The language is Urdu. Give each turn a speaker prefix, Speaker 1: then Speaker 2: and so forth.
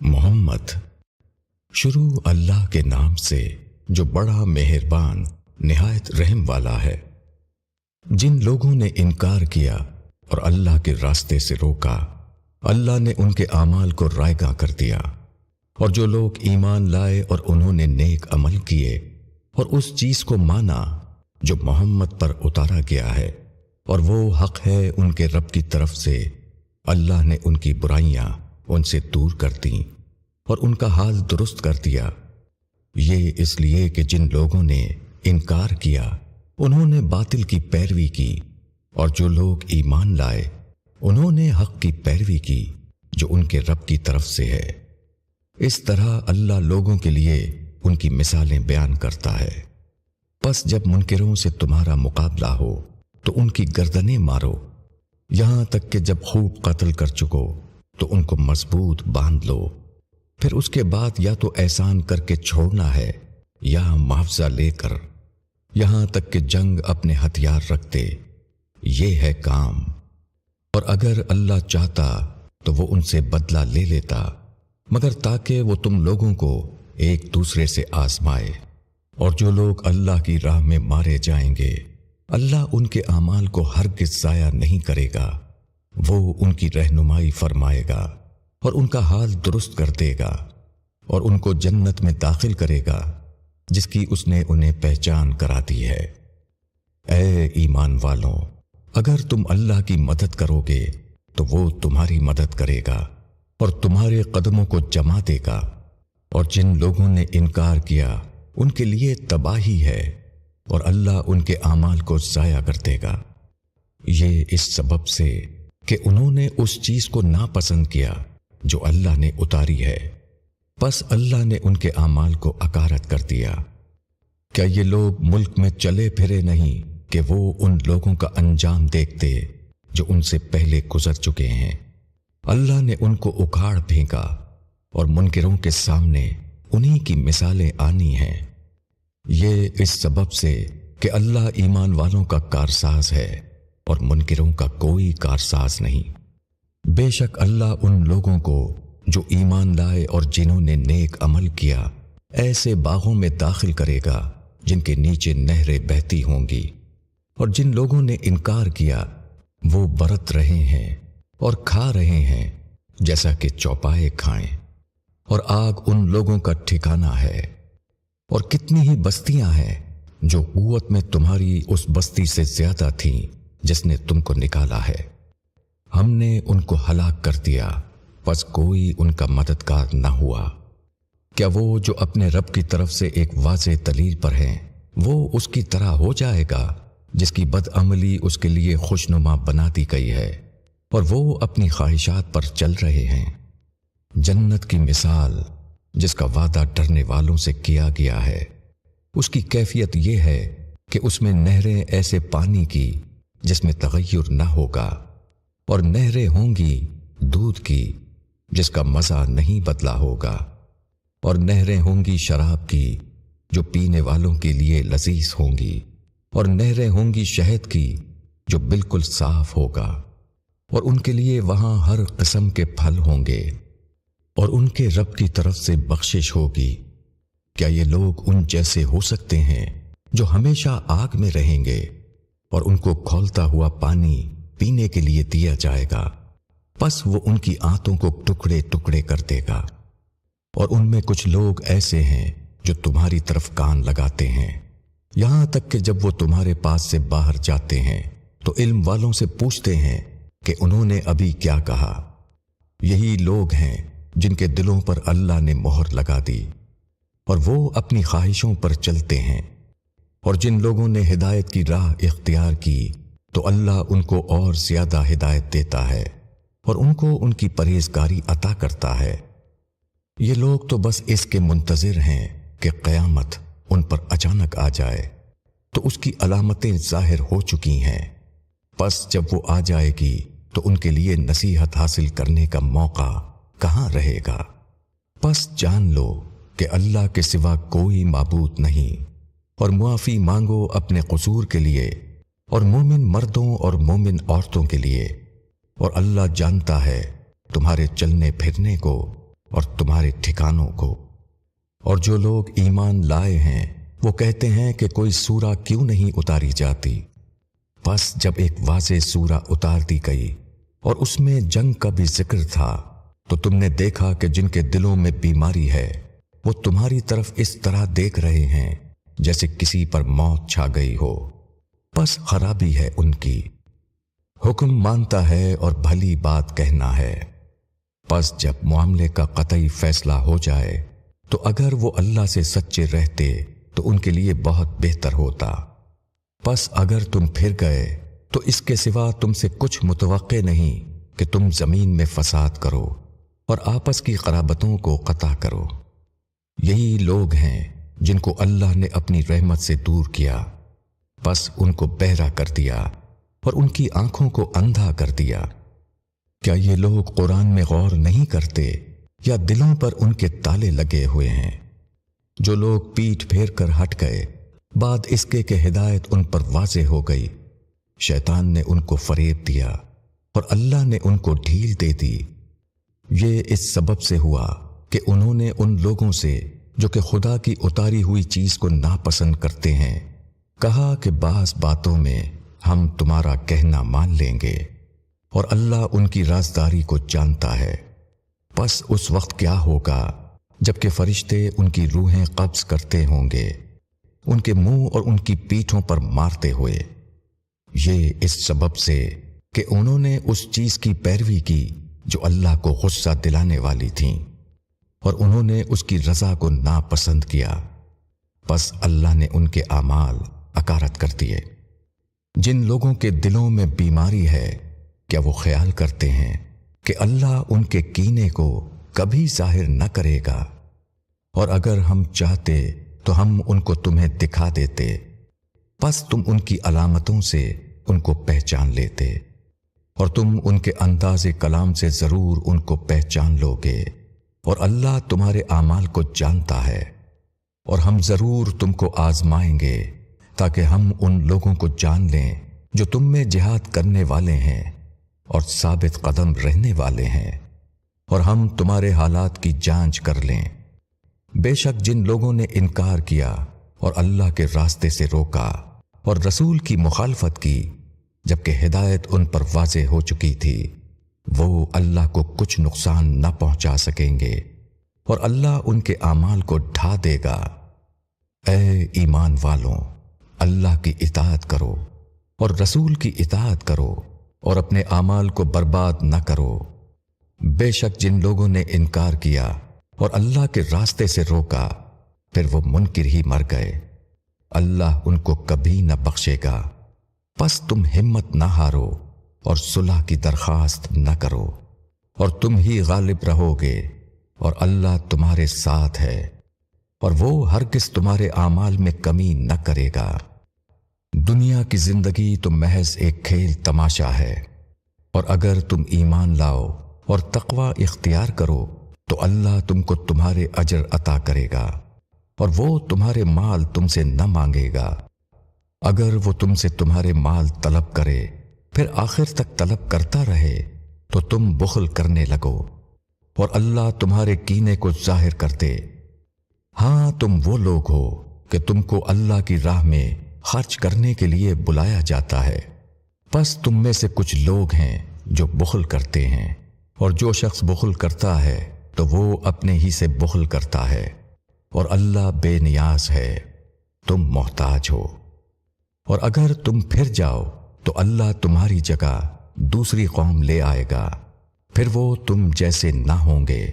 Speaker 1: محمد۔ شروع اللہ کے نام سے جو بڑا مہربان، نہایت رحم والا ہے۔ جن لوگوں نے انکار کیا اور اللہ کے راستے سے روکا، اللہ نے ان کے اعمال کو رائے گاہ کر دیا۔ اور جو لوگ ایمان لائے اور انہوں نے نیک عمل کیے، اور اس چیز کو مانا جو محمد پر اتارا گیا ہے، اور وہ حق ہے ان کے رب کی طرف سے، اللہ نے ان کی برائیاں ان سے دور کر دیں اور ان کا حال درست کر دیا۔ یہ اس لیے کہ جن لوگوں نے انکار کیا، انہوں نے باطل کی پیروی کی اور جو لوگ ایمان لائے، انہوں نے حق کی پیروی کی جو ان کے رب کی طرف سے ہے۔ اس طرح اللہ لوگوں کے لیے ان کی مثالیں بیان کرتا ہے۔ بس جب منکروں سے تمہارا مقابلہ ہو، تو ان کی گردنیں مارو۔ یہاں تک کہ جب خوب قتل کر چکو تو ان کو مضبوط باندھ لو۔ پھر اس کے بعد یا تو احسان کر کے چھوڑنا ہے یا معاوضہ لے کر یہاں تک کہ جنگ اپنے ہتھیار رکھتے۔ یہ ہے کام۔ اور اگر اللہ چاہتا تو وہ ان سے بدلہ لے لیتا، مگر تاکہ وہ تم لوگوں کو ایک دوسرے سے آزمائے۔ اور جو لوگ اللہ کی راہ میں مارے جائیں گے، اللہ ان کے اعمال کو ہرگز ضائع نہیں کرے گا۔ وہ ان کی رہنمائی فرمائے گا اور ان کا حال درست کر دے گا اور ان کو جنت میں داخل کرے گا، جس کی اس نے انہیں پہچان کرا دی ہے۔ اے ایمان والوں، اگر تم اللہ کی مدد کرو گے، تو وہ تمہاری مدد کرے گا اور تمہارے قدموں کو جما دے گا۔ اور جن لوگوں نے انکار کیا، ان کے لیے تباہی ہے اور اللہ ان کے اعمال کو ضائع کر دے گا۔ یہ اس سبب سے کہ انہوں نے اس چیز کو ناپسند کیا جو اللہ نے اتاری ہے۔ بس اللہ نے ان کے اعمال کو اکارت کر دیا۔ کیا یہ لوگ ملک میں چلے پھرے نہیں کہ وہ ان لوگوں کا انجام دیکھتے جو ان سے پہلے گزر چکے ہیں؟ اللہ نے ان کو اکھاڑ پھینکا اور منکروں کے سامنے انہی کی مثالیں آنی ہیں۔ یہ اس سبب سے کہ اللہ ایمان والوں کا کارساز ہے۔ اور منکروں کا کوئی کارساز نہیں۔ بے شک اللہ ان لوگوں کو جو ایمان لائے اور جنہوں نے نیک عمل کیا، ایسے باغوں میں داخل کرے گا جن کے نیچے نہریں بہتی ہوں گی۔ اور جن لوگوں نے انکار کیا، وہ برت رہے ہیں اور کھا رہے ہیں، جیسا کہ چوپائے کھائیں۔ اور آگ ان لوگوں کا ٹھکانہ ہے۔ اور کتنی ہی بستیاں ہیں جو قوت میں تمہاری اس بستی سے زیادہ تھیں۔ جس نے تم کو نکالا ہے۔ ہم نے ان کو ہلاک کر دیا، بس کوئی ان کا مددگار نہ ہوا۔ کیا وہ جو اپنے رب کی طرف سے ایک واضح دلیل پر ہیں، وہ اس کی طرح ہو جائے گا، جس کی بد عملی اس کے لیے خوشنما بنا دی گئی ہے، اور وہ اپنی خواہشات پر چل رہے ہیں۔ جنت کی مثال، جس کا وعدہ ڈرنے والوں سے کیا گیا ہے۔ اس کی کیفیت یہ ہے کہ اس میں نہریں ایسے پانی کی جس میں تغیر نہ ہوگا اور نہریں ہوں گی دودھ کی، جس کا مزہ نہیں بدلا ہوگا۔ اور نہریں ہوں گی شراب کی، جو پینے والوں کے لیے لذیذ ہوں گی۔ اور نہریں ہوں گی شہد کی، جو بالکل صاف ہوگا۔ اور ان کے لیے وہاں ہر قسم کے پھل ہوں گے۔ اور ان کے رب کی طرف سے بخشش ہوگی۔ کیا یہ لوگ ان جیسے ہو سکتے ہیں جو ہمیشہ آگ میں رہیں گے؟ اور ان کو کھولتا ہوا پانی پینے کے لیے دیا جائے گا۔ بس وہ ان کی آنتوں کو ٹکڑے ٹکڑے کر دے گا۔ اور ان میں کچھ لوگ ایسے ہیں جو تمہاری طرف کان لگاتے ہیں۔ یہاں تک کہ جب وہ تمہارے پاس سے باہر جاتے ہیں، تو علم والوں سے پوچھتے ہیں کہ انہوں نے ابھی کیا کہا۔ یہی لوگ ہیں جن کے دلوں پر اللہ نے مہر لگا دی، اور وہ اپنی خواہشوں پر چلتے ہیں۔ اور جن لوگوں نے ہدایت کی راہ اختیار کی، تو اللہ ان کو اور زیادہ ہدایت دیتا ہے اور ان کو ان کی پرہیزگاری عطا کرتا ہے۔ یہ لوگ تو بس اس کے منتظر ہیں کہ قیامت ان پر اچانک آ جائے۔ تو اس کی علامتیں ظاہر ہو چکی ہیں۔ بس جب وہ آ جائے گی، تو ان کے لیے نصیحت حاصل کرنے کا موقع کہاں رہے گا؟ بس جان لو کہ اللہ کے سوا کوئی معبود نہیں۔ اور معافی مانگو اپنے قصور کے لیے اور مومن مردوں اور مومن عورتوں کے لیے۔ اور اللہ جانتا ہے تمہارے چلنے پھرنے کو اور تمہارے ٹھکانوں کو۔ اور جو لوگ ایمان لائے ہیں، وہ کہتے ہیں کہ کوئی سورہ کیوں نہیں اتاری جاتی۔ بس جب ایک واضح سورہ اتار دی گئی اور اس میں جنگ کا بھی ذکر تھا، تو تم نے دیکھا کہ جن کے دلوں میں بیماری ہے، وہ تمہاری طرف اس طرح دیکھ رہے ہیں۔ جیسے کسی پر موت چھا گئی ہو۔ بس خرابی ہے ان کی۔ حکم مانتا ہے اور بھلی بات کہنا ہے۔ بس جب معاملے کا قطعی فیصلہ ہو جائے، تو اگر وہ اللہ سے سچے رہتے، تو ان کے لیے بہت بہتر ہوتا۔ بس اگر تم پھر گئے، تو اس کے سوا تم سے کچھ متوقع نہیں کہ تم زمین میں فساد کرو اور آپس کی قرابتوں کو قطع کرو۔ یہی لوگ ہیں۔ جن کو اللہ نے اپنی رحمت سے دور کیا، بس ان کو بہرا کر دیا اور ان کی آنکھوں کو اندھا کر دیا۔ کیا یہ لوگ قرآن میں غور نہیں کرتے یا دلوں پر ان کے تالے لگے ہوئے ہیں؟ جو لوگ پیٹ پھیر کر ہٹ گئے، بعد اس کے کہ ہدایت ان پر واضح ہو گئی۔ شیطان نے ان کو فریب دیا اور اللہ نے ان کو ڈھیل دے دی۔ یہ اس سبب سے ہوا کہ انہوں نے ان لوگوں سے جو کہ خدا کی اتاری ہوئی چیز کو ناپسند کرتے ہیں۔ کہا کہ بعض باتوں میں ہم تمہارا کہنا مان لیں گے اور اللہ ان کی رازداری کو جانتا ہے۔ بس اس وقت کیا ہوگا جبکہ فرشتے ان کی روحیں قبض کرتے ہوں گے، ان کے منہ اور ان کی پیٹھوں پر مارتے ہوئے۔ یہ اس سبب سے کہ انہوں نے اس چیز کی پیروی کی جو اللہ کو غصہ دلانے والی تھیں۔ اور انہوں نے اس کی رضا کو ناپسند کیا۔ بس اللہ نے ان کے اعمال اکارت کر دیے۔ جن لوگوں کے دلوں میں بیماری ہے، کیا وہ خیال کرتے ہیں کہ اللہ ان کے کینے کو کبھی ظاہر نہ کرے گا؟ اور اگر ہم چاہتے تو ہم ان کو تمہیں دکھا دیتے۔ بس تم ان کی علامتوں سے ان کو پہچان لیتے۔ اور تم ان کے انداز کلام سے ضرور ان کو پہچان لو گے اور اللہ تمہارے اعمال کو جانتا ہے اور ہم ضرور تم کو آزمائیں گے تاکہ ہم ان لوگوں کو جان لیں جو تم میں جہاد کرنے والے ہیں اور ثابت قدم رہنے والے ہیں اور ہم تمہارے حالات کی جانچ کر لیں۔ بے شک جن لوگوں نے انکار کیا اور اللہ کے راستے سے روکا اور رسول کی مخالفت کی، جبکہ ہدایت ان پر واضح ہو چکی تھی۔ وہ اللہ کو کچھ نقصان نہ پہنچا سکیں گے اور اللہ ان کے اعمال کو ڈھا دے گا۔ اے ایمان والوں، اللہ کی اطاعت کرو اور رسول کی اطاعت کرو اور اپنے اعمال کو برباد نہ کرو۔ بے شک جن لوگوں نے انکار کیا اور اللہ کے راستے سے روکا، پھر وہ منکر ہی مر گئے۔ اللہ ان کو کبھی نہ بخشے گا۔ پس تم ہمت نہ ہارو۔ اور صلح کی درخواست نہ کرو اور تم ہی غالب رہو گے اور اللہ تمہارے ساتھ ہے اور وہ ہر کس تمہارے اعمال میں کمی نہ کرے گا۔ دنیا کی زندگی تو محض ایک کھیل تماشا ہے اور اگر تم ایمان لاؤ اور تقوی اختیار کرو تو اللہ تم کو تمہارے اجر عطا کرے گا اور وہ تمہارے مال تم سے نہ مانگے گا۔ اگر وہ تم سے تمہارے مال طلب کرے پھر آخر تک طلب کرتا رہے تو تم بخل کرنے لگو اور اللہ تمہارے کینے کو ظاہر کرتے۔ ہاں تم وہ لوگ ہو کہ تم کو اللہ کی راہ میں خرچ کرنے کے لیے بلایا جاتا ہے۔ بس تم میں سے کچھ لوگ ہیں جو بخل کرتے ہیں اور جو شخص بخل کرتا ہے تو وہ اپنے ہی سے بخل کرتا ہے اور اللہ بے نیاز ہے، تم محتاج ہو۔ اور اگر تم پھر جاؤ تو اللہ تمہاری جگہ دوسری قوم لے آئے گا، پھر وہ تم جیسے نہ ہوں گے۔